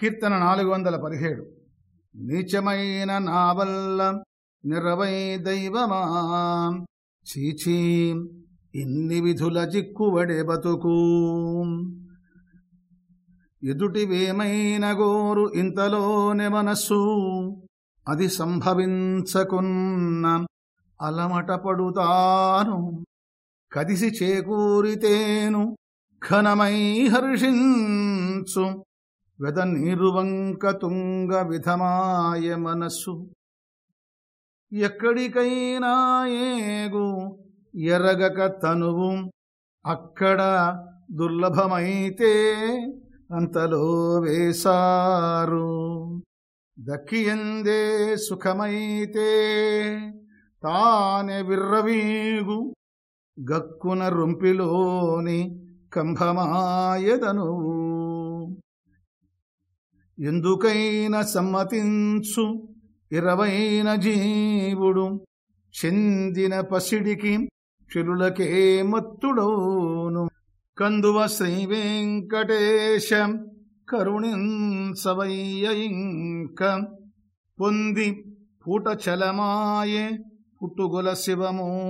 కీర్తన నాలుగు వందల పదిహేడు. నీచమైన నావల్ల నిరవై దైవమా. చీచీ ఇన్ని విధుల చిక్కువడే బతుకు. ఎదుటివేమైన గోరు ఇంతలోనే మనస్సు. అది సంభవించకున్న అలమట పడుతాను. కదిసి చేకూరితేను ఘనమై హర్షించు. వెద నీరువంక తుంగ విధమాయ మనస్సు. ఎక్కడికైనా ఏగు ఎరగక తనువు. అక్కడ దుర్లభమైతే అంతలో వేసారు. దక్కియందే సుఖమైతే తానే విర్రవీగు. గక్కున రుంపిలోని కంభమాయదనువు. ఎందుకైన సమ్మతించు ఇరవైన జీవుడు చెందిన పసిడికి చెలులకే మత్తుడౌను. కందువ శ్రీ వెంకటేశ కరుణించవయ్య ఇంక. పొంది పూట చలమాయే పుట్టుగొల శివము.